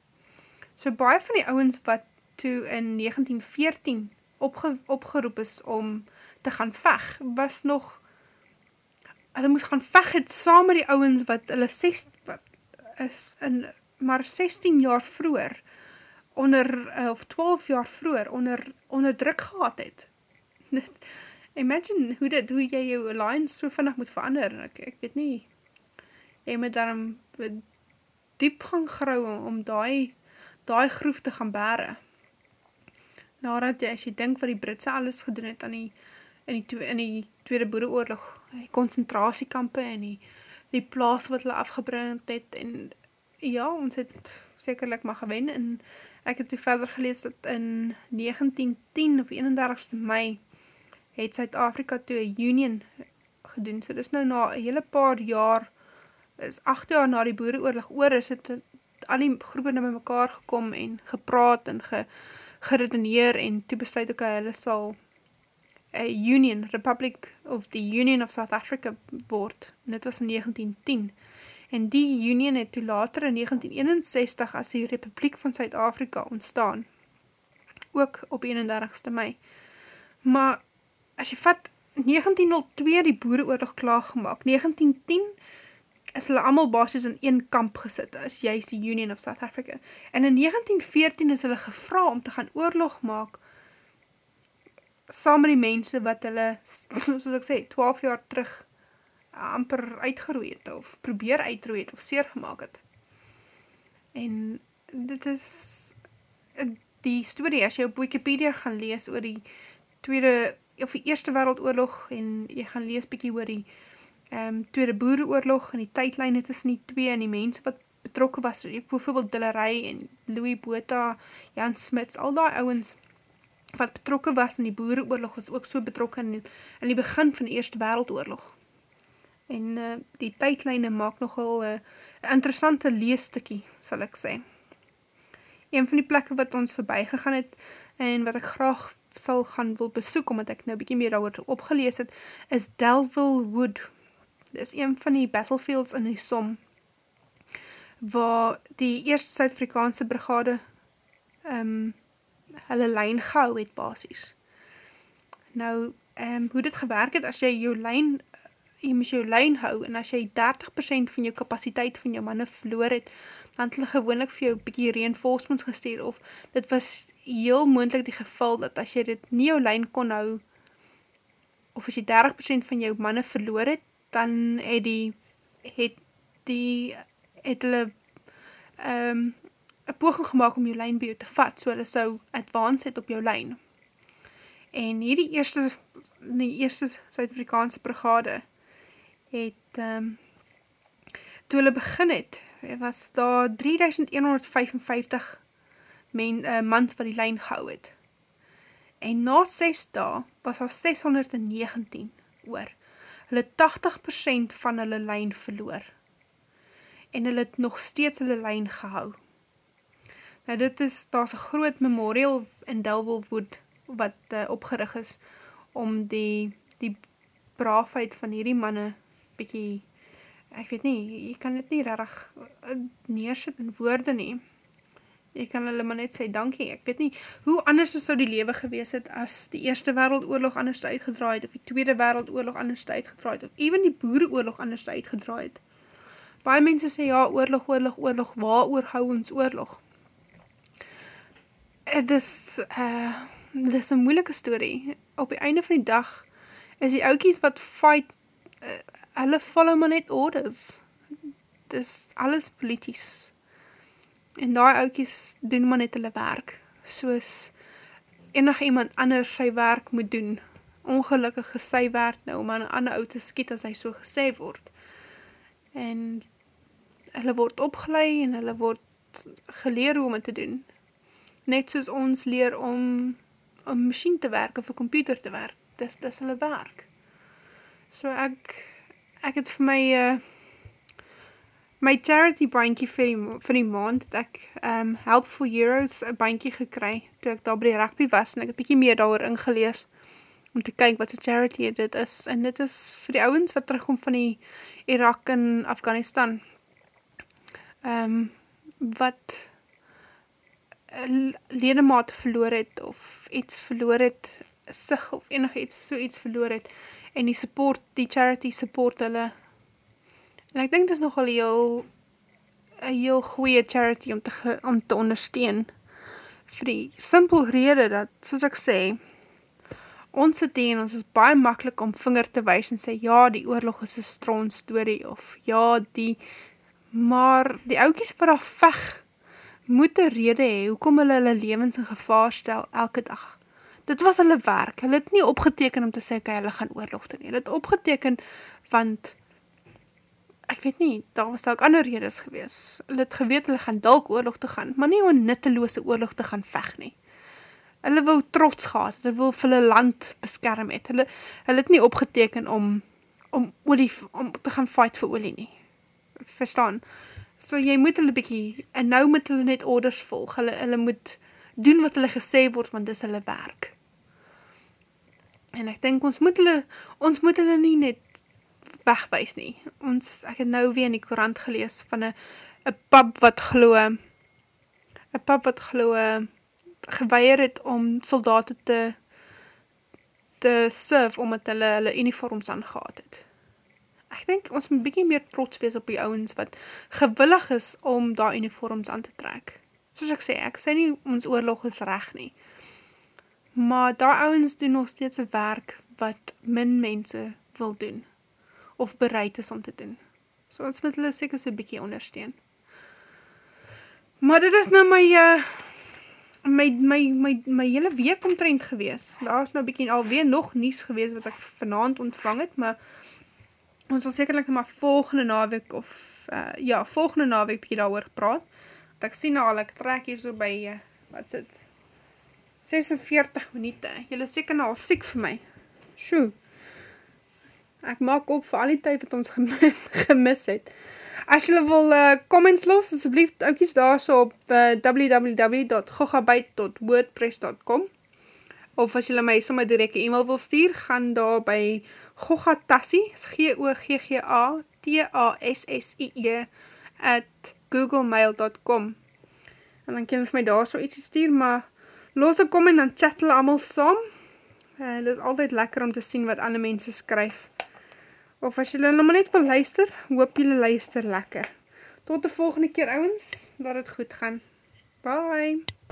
So baie van die ouwens wat toe in 1914 opge, opgeroep is om te gaan veg, was nog, hulle moes gaan veg het saam met die ouwens wat hulle 6, wat is in, maar 16 jaar vroeger, onder, uh, of 12 jaar vroeger, onder, onder druk gehad het. [LAUGHS] Imagine hoe dit, hoe jy jou alliance so vinnig moet verander, ek, ek weet nie, jy moet daarom diep gaan grou om die, die groef te gaan bere. Nadat jy, as jy dink wat die Britse alles gedoen het aan die, in die, in die Tweede Boereoorlog, die concentratiekampe en die, die plaas wat hulle afgebrand het, en ja, ons het sekerlik maar gewen, en ek het toe verder gelees dat in 1910 of 31ste mei, het Suid-Afrika toe een union gedoen, so dis nou na een hele paar jaar, is 8 jaar na die boereoorlog oor, is het al die groepen na mekaar gekom en gepraat en ge, geredeneer en toe besluit ook hulle sal a union, Republic of the Union of South Africa word, en dit was in 1910, en die union het toe later in 1961 as die Republiek van Suid-Afrika ontstaan, ook op 31ste mei. Maar as jy vat 1902 die boereoorlog klaargemaak, 1910 is hulle allemaal basis in een kamp gesit, as juist die Union of South Africa. En in 1914 is hulle gevra om te gaan oorlog maak saam met die mense wat hulle, soos ek sê, 12 jaar terug amper uitgeroei het, of probeer uitroei het, of seer gemaakt het. En dit is die story, as jy op Wikipedia gaan lees oor die tweede of die Eerste Wereldoorlog en jy gaan lees bykie oor die um, Tweede Boereoorlog en die tydlijne tussen die twee en die mense wat betrokken was, bijvoorbeeld Dillerij en Louis Bota, Jan Smits, al die ouwens wat betrokken was in die Boereoorlog was ook so betrokken in in die begin van die Eerste Wereldoorlog. En uh, die tydlijne maak nogal uh, interessante leestikkie, sal ek sê. Een van die plekke wat ons voorbij gegaan het en wat ek graag sal gaan wil besoek, omdat ek nou bykie meer oor opgelees het, is Delville Wood. Dit is een van die battlefields in die som, waar die eerste Suid-Afrikaanse brigade um, hulle lijn gehou het basis. Nou, um, hoe dit gewerk het, as jy jou lijn, jy moes jou lijn hou, en as jy 30% van jou kapasiteit van jou manne verloor het, dan het hulle gewoonlik vir jou bykie reinforcements gestuur, of dit was heel moendlik die geval, dat as jy dit nie jou lijn kon hou, of as jy 30% van jou manne verloor het, dan het die, het die, het hulle, um, een poging gemaakt om jou lijn by jou te vat, so hulle sou advance het op jou lijn. En hierdie eerste, die eerste Suid-Afrikaanse brigade, het, um, toe hulle begin het, was daar 3155 men, uh, mans wat die lijn gehou het. En na 6 dae was daar 619 oor. Hulle 80% van hulle lijn verloor. En hulle het nog steeds hulle lijn gehou. Nou dit is, daar is een groot memorial in Delville Wood wat uh, opgerig is om die, die braafheid van hierdie manne bykie ek weet nie, jy kan dit nie rarig eh, neersit in woorde nie. Jy kan hulle maar net sê dankie, ek weet nie, hoe anders is so die lewe gewees het as die Eerste Wereldoorlog anders uitgedraaid, of die Tweede Wereldoorlog anders uitgedraaid, of even die Boereoorlog anders uitgedraaid. Baie mense sê, ja, oorlog, oorlog, oorlog, waar oor hou ons oorlog? Het is, uh, dit is een moeilike story. Op die einde van die dag is die oukies wat fight, uh, hulle follow maar net orders. Dis alles polities. En die oukies doen maar net hulle werk. Soos enig iemand anders sy werk moet doen. Ongelukkig sy werk nou om aan 'n ander ou te skiet as hy so gesê word. En hulle word opgelei en hulle word geleer hoe om het te doen. Net soos ons leer om 'n masjien te werk of 'n komputer te werk. Dis dis hulle werk. So ek ek het vir my uh, my charity bandjie vir die, vir die maand het ek um, Help for Heroes een bandjie gekry toe ek daar by die rugby was en ek het bykie meer daar ingelees om te kyk wat die charity dit is en dit is vir die ouwens wat terugkom van die Irak en Afghanistan um, wat ledemaat verloor het, of iets verloor het, sig, of enig iets, so iets verloor het, en die support, die charity support hulle, en ek dink dit is nogal heel, een heel goeie charity om te, om te ondersteun, vir die simpel rede dat, soos ek sê, ons sit hier en ons is baie makkelijk om vinger te wees en sê, ja, die oorlog is een stroon story, of ja, die, maar die oukies wat daar veg, moet een rede hee, hoekom hulle hulle levens in gevaar stel elke dag. Dit was hulle werk, hulle het nie opgeteken om te sê, okay, hulle gaan oorlog doen, hulle het opgeteken, want, ek weet nie, daar was ook ander redes gewees, hulle het geweet, hulle gaan dalk oorlog te gaan, maar nie om nitteloose oorlog te gaan veg nie. Hulle wou trots gehad, hulle wil vir hulle land beskerm het, hulle, hulle het nie opgeteken om, om olie, om te gaan fight vir olie nie, verstaan, so jy moet hulle bykie, en nou moet hulle net orders volg, hulle, hulle moet doen wat hulle gesê word, want dis hulle werk, en ek denk, ons moet hulle, ons moet hulle nie net wegwijs nie, ons, ek het nou weer in die korant gelees, van een, een pub wat glo, een pub wat glo, geweier het om soldaten te te serve, omdat hulle hulle uniforms aangehad het. Ek denk, ons moet bykie meer trots wees op die ouwens wat gewillig is om daar uniforms aan te trek. Soos ek sê, ek sê nie ons oorlog is recht nie. Maar daar ouwens doen nog steeds een werk wat min mense wil doen. Of bereid is om te doen. So ons moet hulle seker so bykie ondersteun. Maar dit is nou my uh, my, my, my, my hele week omtrend gewees. Daar is nou bykie alweer nog nies gewees wat ek vanavond ontvang het, maar ons sal sekerlik nou maar volgende naweek of, uh, ja, volgende naweek bykie daar oor gepraat. Want ek sien nou al, ek trek hier so by, uh, wat het, 46 minuut, jylle seker nou al siek vir my. Sjoe. Ek maak op vir al die tyd wat ons [LAUGHS] gemis het. As julle wil uh, comments los, asjeblief oukies daar so op uh, www.gogabyte.wordpress.com of as julle my sommer direct e-mail wil stuur, gaan daar by gogatassie, G-O-G-G-A-T-A-S-S-I-E at googlemail.com en dan kan julle vir my daar so iets stuur, maar los een comment, dan chat hulle allemaal saam. Uh, dit is altyd lekker om te sien wat ander mense skryf of as julle nou maar net wil luister, hoop julle luister lekker. Tot die volgende keer ouwens, dat het goed gaan. Bye!